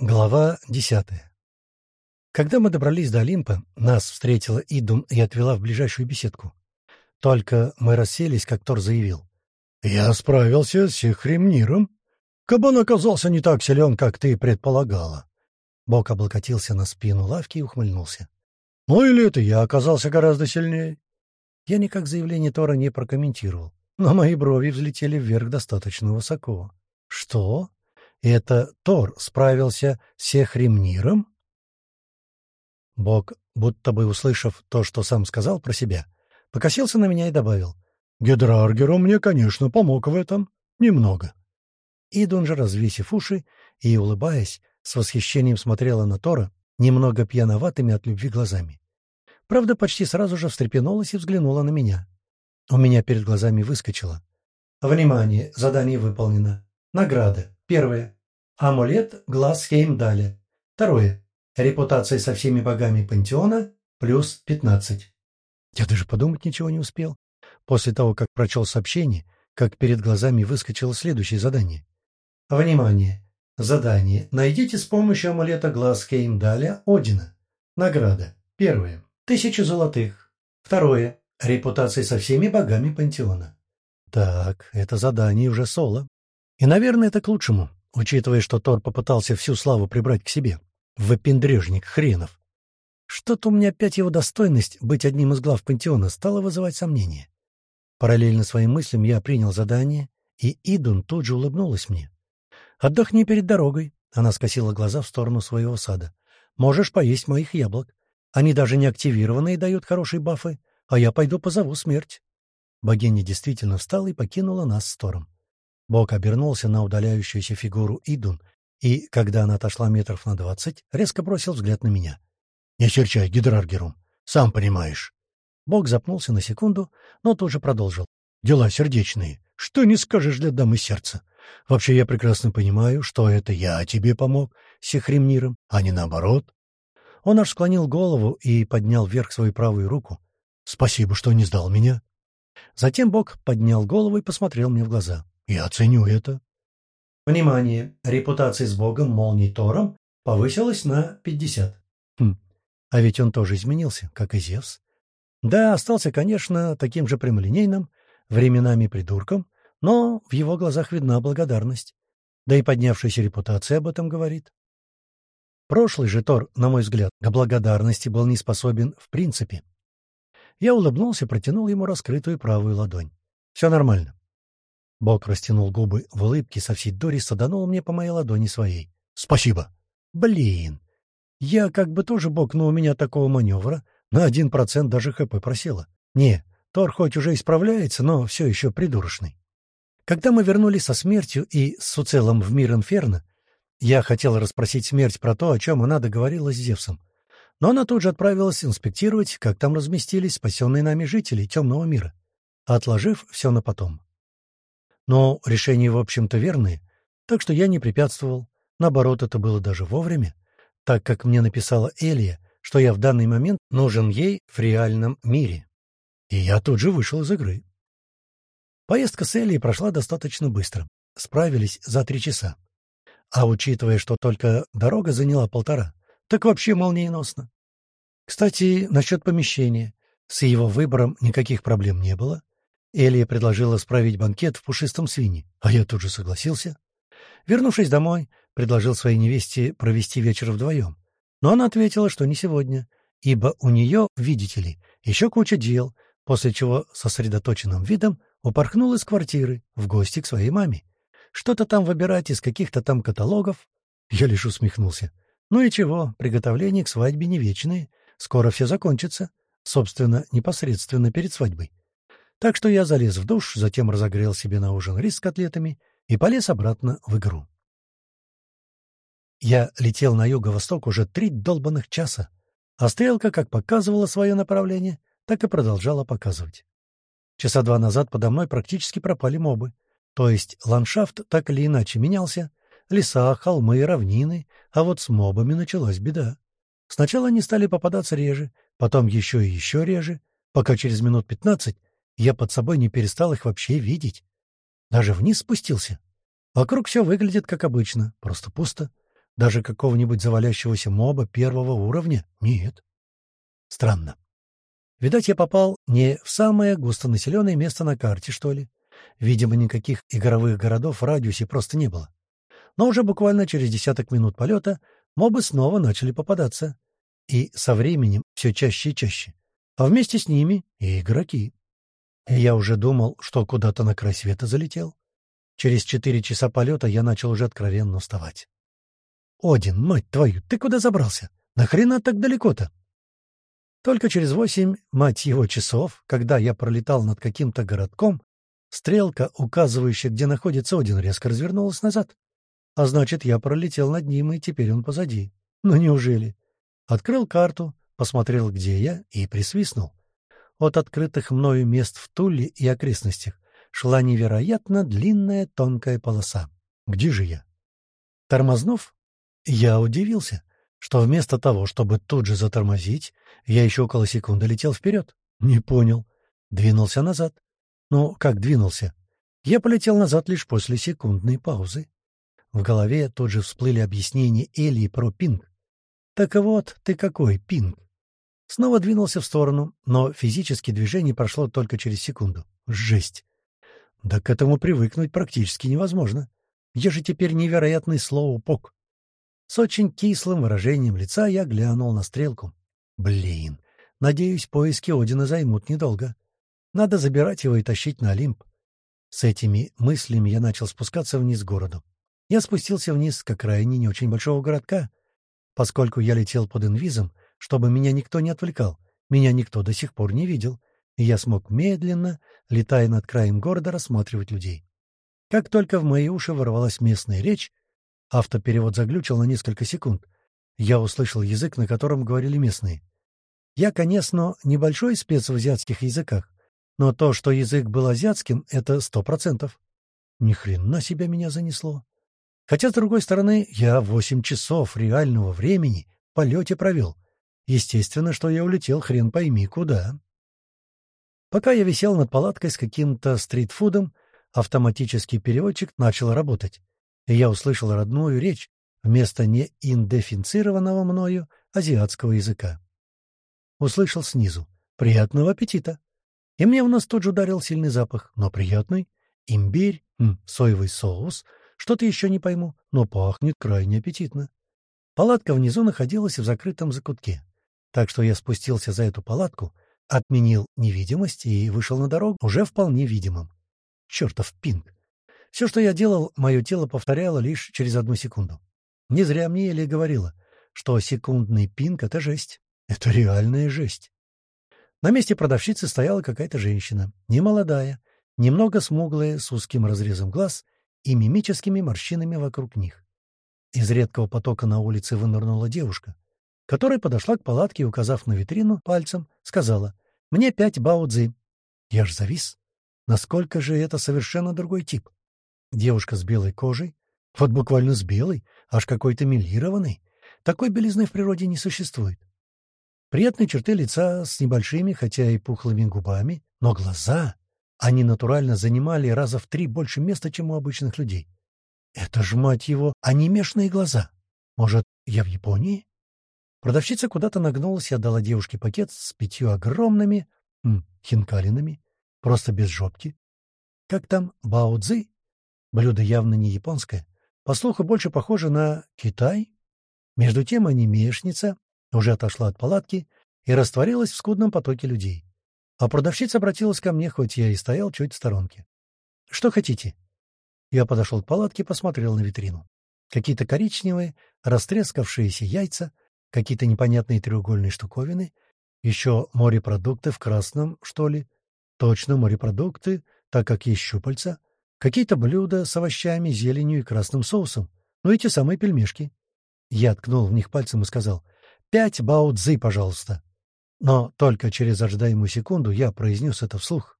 Глава десятая. Когда мы добрались до Олимпа, нас встретила Идун и отвела в ближайшую беседку. Только мы расселись, как Тор заявил. «Я справился с Сихремниром. Кабан оказался не так силен, как ты предполагала». Бог облокотился на спину лавки и ухмыльнулся. «Ну или это я оказался гораздо сильнее?» Я никак заявление Тора не прокомментировал, но мои брови взлетели вверх достаточно высоко. «Что?» Это Тор справился с Сехремниром? Бог, будто бы услышав то, что сам сказал про себя, покосился на меня и добавил. «Гидраргеру мне, конечно, помог в этом. Немного». Идун же, развесив уши и, улыбаясь, с восхищением смотрела на Тора немного пьяноватыми от любви глазами. Правда, почти сразу же встрепенулась и взглянула на меня. У меня перед глазами выскочило. «Внимание! Задание выполнено. Награда. Первое. Амулет глаз Хеймдаля. Второе. Репутация со всеми богами пантеона плюс 15. Я даже подумать ничего не успел. После того, как прочел сообщение, как перед глазами выскочило следующее задание. Внимание! Задание. Найдите с помощью амулета глаз Хеймдаля Одина. Награда. Первое. Тысяча золотых. Второе. Репутация со всеми богами пантеона. Так, это задание уже соло. И, наверное, это к лучшему, учитывая, что Тор попытался всю славу прибрать к себе. Выпендрежник хренов. Что-то у меня опять его достойность быть одним из глав пантеона стала вызывать сомнения. Параллельно своим мыслям я принял задание, и Идун тут же улыбнулась мне. «Отдохни перед дорогой», — она скосила глаза в сторону своего сада. «Можешь поесть моих яблок. Они даже не активированы и дают хорошие бафы, а я пойду позову смерть». Богиня действительно встала и покинула нас с Тором. Бог обернулся на удаляющуюся фигуру Идун, и, когда она отошла метров на двадцать, резко бросил взгляд на меня. «Не черчай, Гидраргерум, сам понимаешь». Бог запнулся на секунду, но тут же продолжил. «Дела сердечные. Что не скажешь для дамы сердца? Вообще я прекрасно понимаю, что это я тебе помог с Сихремниром, а не наоборот». Он аж склонил голову и поднял вверх свою правую руку. «Спасибо, что не сдал меня». Затем Бог поднял голову и посмотрел мне в глаза. Я оценю это. Внимание! Репутация с богом молний Тором повысилась на 50. Хм, а ведь он тоже изменился, как и Зевс. Да, остался, конечно, таким же прямолинейным, временами придурком, но в его глазах видна благодарность. Да и поднявшаяся репутация об этом говорит. Прошлый же Тор, на мой взгляд, к благодарности был не способен в принципе. Я улыбнулся протянул ему раскрытую правую ладонь. Все нормально. Бог растянул губы в улыбке со всей дури саданул мне по моей ладони своей. «Спасибо!» «Блин! Я как бы тоже бог, но у меня такого маневра на один процент даже ХП просела. Не, Тор хоть уже исправляется, но все еще придурочный. Когда мы вернулись со смертью и с уцелом в мир Инферно, я хотел расспросить смерть про то, о чем она договорилась с Зевсом. Но она тут же отправилась инспектировать, как там разместились спасенные нами жители темного мира, отложив все на потом. Но решения, в общем-то, верные, так что я не препятствовал. Наоборот, это было даже вовремя, так как мне написала Элия, что я в данный момент нужен ей в реальном мире. И я тут же вышел из игры. Поездка с Элией прошла достаточно быстро. Справились за три часа. А учитывая, что только дорога заняла полтора, так вообще молниеносно. Кстати, насчет помещения. С его выбором никаких проблем не было. Элия предложила справить банкет в пушистом свине, а я тут же согласился. Вернувшись домой, предложил своей невесте провести вечер вдвоем. Но она ответила, что не сегодня, ибо у нее, видите ли, еще куча дел, после чего сосредоточенным видом упорхнул из квартиры в гости к своей маме. Что-то там выбирать из каких-то там каталогов. Я лишь усмехнулся. Ну и чего, приготовления к свадьбе не вечные. Скоро все закончится. Собственно, непосредственно перед свадьбой. Так что я залез в душ, затем разогрел себе на ужин рис с котлетами и полез обратно в игру. Я летел на юго-восток уже три долбанных часа, а стрелка как показывала свое направление, так и продолжала показывать. Часа два назад подо мной практически пропали мобы, то есть ландшафт так или иначе менялся, леса, холмы, равнины, а вот с мобами началась беда. Сначала они стали попадаться реже, потом еще и еще реже, пока через минут пятнадцать я под собой не перестал их вообще видеть. Даже вниз спустился. Вокруг все выглядит как обычно, просто пусто. Даже какого-нибудь завалящегося моба первого уровня? Нет. Странно. Видать, я попал не в самое густонаселенное место на карте, что ли. Видимо, никаких игровых городов в радиусе просто не было. Но уже буквально через десяток минут полета мобы снова начали попадаться. И со временем все чаще и чаще. А вместе с ними и игроки. И я уже думал, что куда-то на край света залетел. Через четыре часа полета я начал уже откровенно уставать. «Один, мать твою, ты куда забрался? Нахрена так далеко-то?» Только через восемь, мать его, часов, когда я пролетал над каким-то городком, стрелка, указывающая, где находится Один, резко развернулась назад. А значит, я пролетел над ним, и теперь он позади. Ну неужели? Открыл карту, посмотрел, где я, и присвистнул. От открытых мною мест в Туле и окрестностях шла невероятно длинная тонкая полоса. Где же я? Тормознув, я удивился, что вместо того, чтобы тут же затормозить, я еще около секунды летел вперед. Не понял. Двинулся назад. Ну, как двинулся? Я полетел назад лишь после секундной паузы. В голове тут же всплыли объяснения Элли про пинг. Так вот, ты какой, пинг? Снова двинулся в сторону, но физическое движение прошло только через секунду. Жесть! Да к этому привыкнуть практически невозможно. Я же теперь невероятный слоупок. С очень кислым выражением лица я глянул на стрелку. Блин, надеюсь, поиски Одина займут недолго. Надо забирать его и тащить на Олимп. С этими мыслями я начал спускаться вниз к городу. Я спустился вниз к окраине не очень большого городка. Поскольку я летел под инвизом, чтобы меня никто не отвлекал, меня никто до сих пор не видел, и я смог медленно, летая над краем города, рассматривать людей. Как только в мои уши ворвалась местная речь, Автоперевод заглючил на несколько секунд. Я услышал язык, на котором говорили местные. Я, конечно, небольшой спец в азиатских языках, но то, что язык был азиатским, — это сто процентов. Ни хрена себя меня занесло. Хотя, с другой стороны, я восемь часов реального времени в полете провел. Естественно, что я улетел хрен пойми куда. Пока я висел над палаткой с каким-то стритфудом, автоматический переводчик начал работать и я услышал родную речь вместо неиндефицированного мною азиатского языка. Услышал снизу «Приятного аппетита!» И мне в нос тут же ударил сильный запах, но приятный. Имбирь, м, соевый соус, что-то еще не пойму, но пахнет крайне аппетитно. Палатка внизу находилась в закрытом закутке, так что я спустился за эту палатку, отменил невидимость и вышел на дорогу уже вполне видимым. Чертов пинг! Все, что я делал, мое тело повторяло лишь через одну секунду. Не зря мне Эли говорила, что секундный пинг — это жесть. Это реальная жесть. На месте продавщицы стояла какая-то женщина, немолодая, немного смуглая, с узким разрезом глаз и мимическими морщинами вокруг них. Из редкого потока на улице вынырнула девушка, которая подошла к палатке и, указав на витрину пальцем, сказала «Мне пять баудзы». Я ж завис. Насколько же это совершенно другой тип? Девушка с белой кожей, вот буквально с белой, аж какой-то милированной. Такой белизны в природе не существует. Приятные черты лица с небольшими, хотя и пухлыми губами, но глаза, они натурально занимали раза в три больше места, чем у обычных людей. Это ж, мать его, анимешные глаза. Может, я в Японии? Продавщица куда-то нагнулась и отдала девушке пакет с пятью огромными м, хинкалинами, просто без жопки. Как там, бао-цзы? Блюдо явно не японское. По слуху, больше похоже на Китай. Между тем анимешница уже отошла от палатки и растворилась в скудном потоке людей. А продавщица обратилась ко мне, хоть я и стоял чуть в сторонке. «Что хотите?» Я подошел к палатке, посмотрел на витрину. Какие-то коричневые, растрескавшиеся яйца, какие-то непонятные треугольные штуковины, еще морепродукты в красном, что ли. Точно морепродукты, так как есть щупальца, Какие-то блюда с овощами, зеленью и красным соусом. Ну, эти самые пельмешки. Я ткнул в них пальцем и сказал «Пять бао-цзы, пожалуйста». Но только через ожидаемую секунду я произнес это вслух.